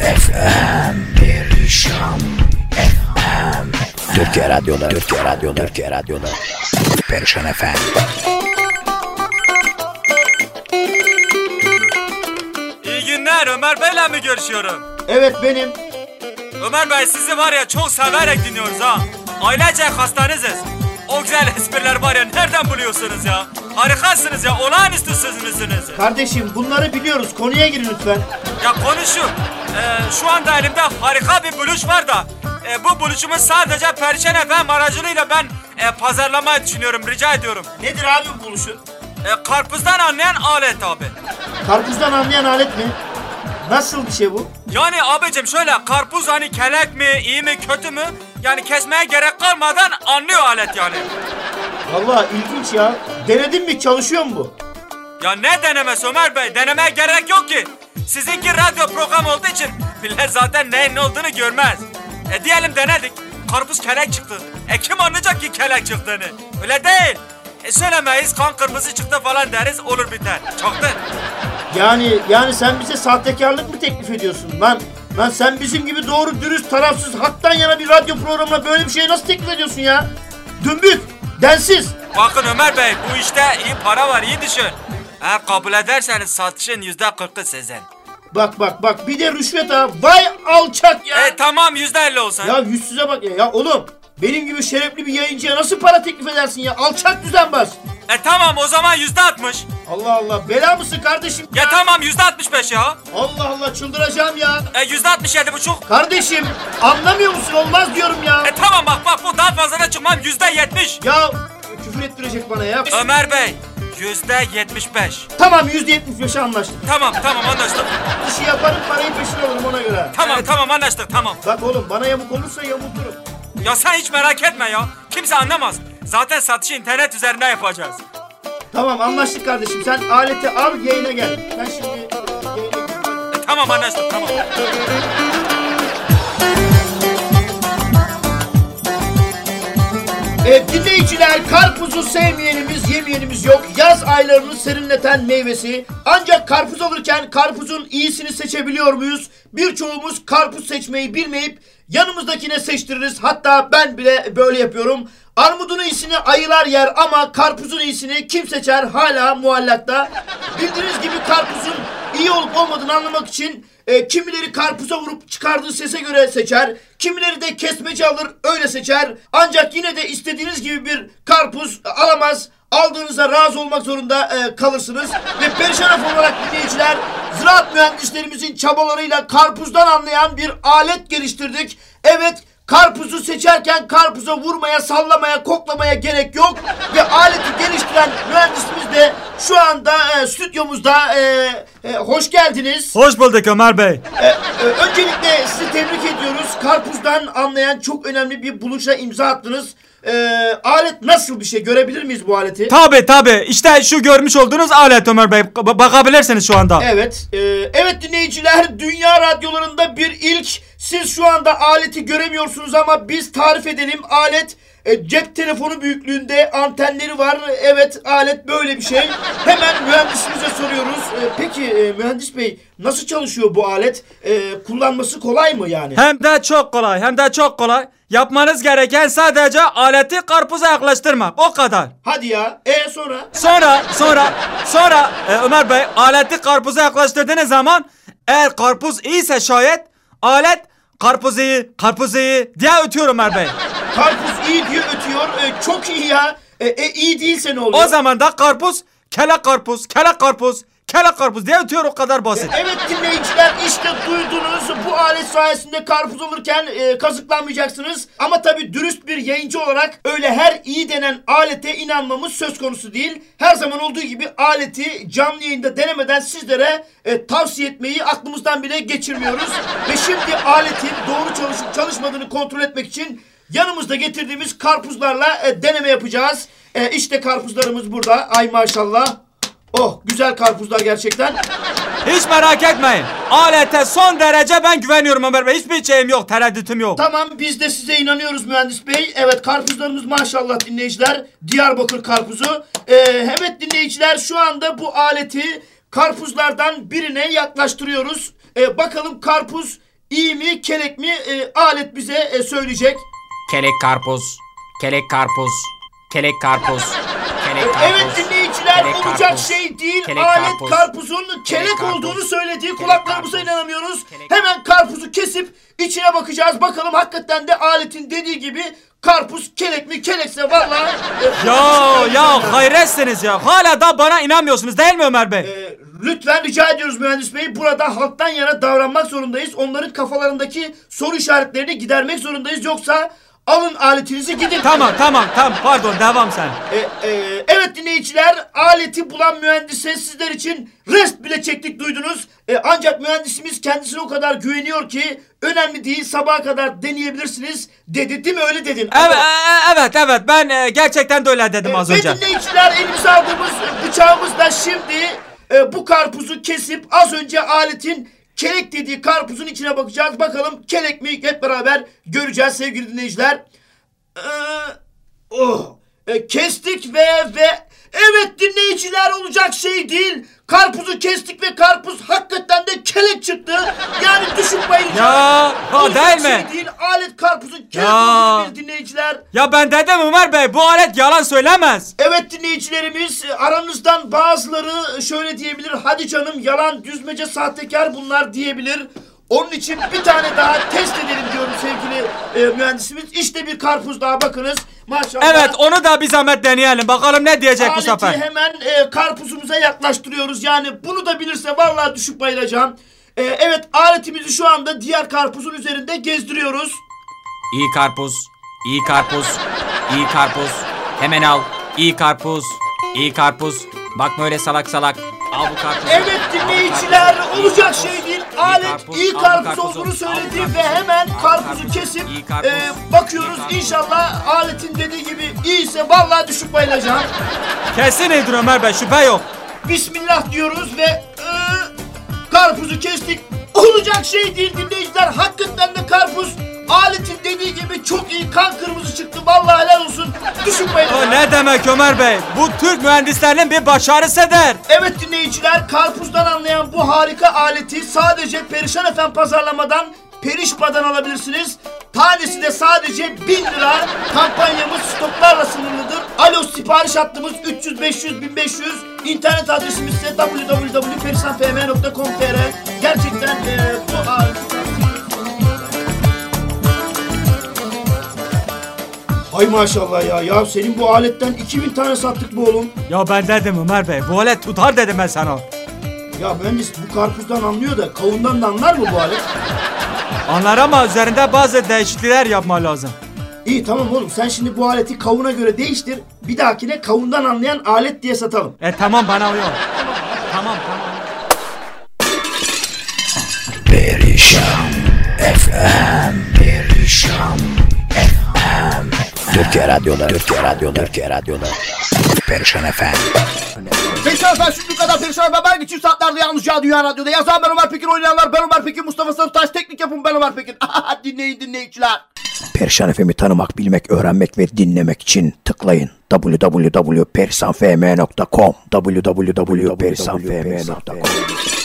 FM Perişan FM Türkiye Radyoları Türkiye Radyoları Türkiye Radyoları Perişan FM İyi günler Ömer Bey'le mi görüşüyorum? Evet benim. Ömer Bey sizi var ya çok severek dinliyoruz ha. Ailece hastanızız. O güzel espriler var ya nereden buluyorsunuz ya? Harikasınız ya olağanüstü sözünüzsünüz. Kardeşim bunları biliyoruz. Konuya girin lütfen. Ya konu şu. Ee, şu anda elimde harika bir buluş var da. e, bu buluşumu sadece Perşen FM aracılığıyla ben e, pazarlamayı düşünüyorum rica ediyorum. Nedir abi bu buluşun? E, karpuzdan anlayan alet abi. Karpuzdan anlayan alet mi? Nasıl bir şey bu? Yani abicim şöyle karpuz hani kelek mi iyi mi kötü mü? Yani kesmeye gerek kalmadan anlıyor alet yani. Vallahi ilginç ya. Denedin mi? Çalışıyor mu bu? Ya ne denemesi Ömer Bey? Denemeye gerek yok ki. Sizinki radyo programı olduğu için millet zaten neyin ne olduğunu görmez. E diyelim denedik. Karpuz kelek çıktı. E kim anlayacak ki kelek çıktığını? Öyle değil. E söylemeyiz kan kırmızı çıktı falan deriz olur biter. Çaktın. Yani yani sen bize sahtekarlık mı teklif ediyorsun lan? Lan sen bizim gibi doğru dürüst tarafsız haktan yana bir radyo programına böyle bir şey nasıl teklif ediyorsun ya? Dümbük, densiz. Bakın Ömer Bey bu işte iyi para var iyi düşün. Eğer kabul ederseniz satışın yüzde kırkı sizin. Bak bak bak bir de rüşvet ha. Vay alçak ya. E tamam yüzde elli olsun. Ya yüzsüze bak ya. Ya oğlum benim gibi şerefli bir yayıncıya nasıl para teklif edersin ya? Alçak düzenbaz. E tamam o zaman yüzde altmış. Allah Allah bela mısın kardeşim? Ya tamam yüzde altmış beş ya. Allah Allah çıldıracağım ya. E yüzde altmış yedi buçuk. Kardeşim anlamıyor musun? Olmaz diyorum ya. E tamam bak bak bu daha fazla da çıkmam yüzde yetmiş. Ya küfür ettirecek bana ya. Ömer Bey yüzde yetmiş beş. Tamam yüzde yetmiş beşe anlaştık. Tamam tamam anlaştık. İşi yaparım parayı peşin alırım ona göre. Tamam tamam anlaştık tamam. Bak oğlum bana yamuk olursa yamulturum. Ya sen hiç merak etme ya. Kimse anlamaz. Zaten satışı internet üzerinde yapacağız. Tamam anlaştık kardeşim. Sen aleti al yayına gel. Ben şimdi yayına. E, tamam anlaştık tamam. Evet dinleyiciler karpuzu sevmeyenimiz yemeyenimiz yok. Yaz aylarını serinleten meyvesi. Ancak karpuz alırken karpuzun iyisini seçebiliyor muyuz? Birçoğumuz karpuz seçmeyi bilmeyip yanımızdakine seçtiririz. Hatta ben bile böyle yapıyorum. Armudun iyisini ayılar yer ama karpuzun iyisini kim seçer hala muallakta. Bildiğiniz gibi karpuzun iyi olup olmadığını anlamak için e, kimileri karpuza vurup çıkardığı sese göre seçer. Kimileri de kesmeci alır öyle seçer. Ancak yine de istediğiniz gibi bir karpuz alamaz. Aldığınıza razı olmak zorunda e, kalırsınız. Ve perişan olarak dinleyiciler ziraat mühendislerimizin çabalarıyla karpuzdan anlayan bir alet geliştirdik. Evet Karpuzu seçerken karpuza vurmaya, sallamaya, koklamaya gerek yok. Ve aleti geliştiren mühendisimiz de şu anda e, stüdyomuzda. E, e, hoş geldiniz. Hoş bulduk Ömer Bey. E, e, öncelikle sizi tebrik ediyoruz. Karpuzdan anlayan çok önemli bir buluşa imza attınız. E, alet nasıl bir şey? Görebilir miyiz bu aleti? Tabi tabi işte şu görmüş olduğunuz alet Ömer Bey. Ba- bakabilirsiniz şu anda. Evet. e, evet dinleyiciler dünya radyolarında bir. Siz şu anda aleti göremiyorsunuz ama biz tarif edelim. Alet e, cep telefonu büyüklüğünde antenleri var. Evet alet böyle bir şey. Hemen mühendisimize soruyoruz. E, peki e, mühendis bey nasıl çalışıyor bu alet? E, kullanması kolay mı yani? Hem de çok kolay hem de çok kolay. Yapmanız gereken sadece aleti karpuza yaklaştırmak. O kadar. Hadi ya. E sonra? Sonra sonra sonra e, Ömer Bey aleti karpuza yaklaştırdığınız zaman eğer karpuz iyiyse şayet alet karpuz iyi karpuz iyi diye ötüyor Ömer Bey. Karpuz iyi diye ötüyor. E, çok iyi ya. E, e, iyi değilse ne oluyor? O zaman da karpuz kele karpuz kele karpuz kele karpuz diye ötüyor o kadar basit. Evet dinleyiciler işte duydunuz bu alet sayesinde karpuz olurken e, kazıklanmayacaksınız. Ama tabi dürüst bir yayıncı olarak öyle her iyi denen alete inanmamız söz konusu değil. Her zaman olduğu gibi aleti canlı yayında denemeden sizlere e, tavsiye etmeyi aklımızdan bile geçirmiyoruz. Ve şimdi aletin doğru çalışıp çalışmadığını kontrol etmek için yanımızda getirdiğimiz karpuzlarla e, deneme yapacağız. E, işte karpuzlarımız burada. Ay maşallah. Oh güzel karpuzlar gerçekten. Hiç merak etmeyin. Alete son derece ben güveniyorum Ömer Bey. Hiçbir şeyim yok, tereddütüm yok. Tamam biz de size inanıyoruz mühendis bey. Evet karpuzlarımız maşallah dinleyiciler. Diyarbakır karpuzu. Ee, evet dinleyiciler şu anda bu aleti karpuzlardan birine yaklaştırıyoruz. Ee, bakalım karpuz iyi mi kelek mi e, alet bize e, söyleyecek. Kelek karpuz. Kelek karpuz. Kelek karpuz. Kelek karpuz. Evet dinleyiciler olacak karpuz. şey değil. Kelek Alet karpuz. karpuzun kelek, karpuz. olduğunu söyledi. Kelek Kulaklarımıza karpuz. inanamıyoruz. Kelek- Hemen karpuzu kesip içine bakacağız. Bakalım hakikaten de aletin dediği gibi karpuz kelek mi kelekse vallahi. Ya ya hayretsiniz ya. Hala da bana inanmıyorsunuz değil mi Ömer Bey? e, lütfen rica ediyoruz mühendis bey. Burada halktan yana davranmak zorundayız. Onların kafalarındaki soru işaretlerini gidermek zorundayız. Yoksa alın aletinizi gidin. Tamam tamam tamam pardon devam sen. E, e, evet dinleyiciler aleti bulan mühendise sizler için rest bile çektik duydunuz. E, ancak mühendisimiz kendisine o kadar güveniyor ki önemli değil sabaha kadar deneyebilirsiniz dedi değil mi öyle dedin? Evet e- evet evet ben e, gerçekten de öyle dedim az Ve önce. dinleyiciler elimize aldığımız bıçağımızla şimdi e, bu karpuzu kesip az önce aletin kelek dediği karpuzun içine bakacağız. Bakalım kelek mi hep beraber göreceğiz sevgili dinleyiciler. Ee, oh, e, kestik ve ve evet dinleyiciler olacak şey değil. Karpuzu kestik ve karpuz hakikaten de kelek çıktı. Yani düşün bayılacak. Ya, ha, değil mi? Şey değil. Alet karpuzun olduğunu bir dinleyiciler. Ya ben dedim Ömer Bey bu alet yalan söylemez. Evet dinleyicilerimiz aranızdan bazıları şöyle diyebilir. Hadi canım yalan düzmece sahtekar bunlar diyebilir. Onun için bir tane daha test edelim diyorum sevgili e, mühendisimiz. İşte bir karpuz daha bakınız. Maşallah. Evet onu da bir zahmet deneyelim. Bakalım ne diyecek bu Aleti sefer. hemen e, karpuzumuza yaklaştırıyoruz. Yani bunu da bilirse vallahi düşüp bayılacağım. E, evet aletimizi şu anda diğer karpuzun üzerinde gezdiriyoruz. İyi karpuz. iyi karpuz. iyi karpuz. Hemen al. İyi karpuz. iyi karpuz. Bakma öyle salak salak. Al bu karpuzu. Evet dinleyiciler olacak şey değil. Alet karpuz, iyi karpuz karpuzu, olduğunu söyledi ve hemen karpuzu kesip karpuz, e, bakıyoruz. İnşallah aletin dediği gibi iyiyse vallahi düşüp bayılacağım. Kesin iyidir Ömer Bey şüphe yok. Bismillah diyoruz ve e, karpuzu kestik. Olacak şey değil dinleyiciler. Hakikaten de karpuz aletin dediği gibi çok iyi kan kırmızı çıktı. Vallahi helal olsun. Düşüp O ne demek Ömer Bey? Bu Türk mühendislerinin bir başarısıdır. Evet dinleyiciler karpuzdan anlayan bu harika aleti sadece Perişan FM pazarlamadan Perişpa'dan alabilirsiniz. Tanesi de sadece 1000 lira. Kampanyamız stoklarla sınırlıdır. Alo sipariş hattımız 300 500 1500. İnternet adresimiz ise www.perişanfm.com.tr Gerçekten e, bu aleti Hay maşallah ya. Ya senin bu aletten 2000 tane sattık bu oğlum. Ya ben dedim Ömer Bey bu alet tutar dedim ben sana. Ya mühendis bu karpuzdan anlıyor da kavundan da anlar mı bu alet? Anlar ama üzerinde bazı değişiklikler yapma lazım. İyi tamam oğlum sen şimdi bu aleti kavuna göre değiştir. Bir dahakine kavundan anlayan alet diye satalım. E tamam bana uyuyor. Tamam tamam. Perişan FM Perişan FM Türkiye Radyoları Türkiye Radyoları Türkiye Radyoları Perişan FM Perişan ben şimdi kadar perişan ben ben geçim saatlerde yalnızca Dünya Radyo'da. Yazan ben Ömer Pekin oynayanlar ben Ömer Pekin Mustafa Sarıtaş teknik yapım ben Ömer Pekin. Dinleyin dinleyiciler. Perişan FM'i tanımak, bilmek, öğrenmek ve dinlemek için tıklayın www.perisanfm.com www.perisanfm.com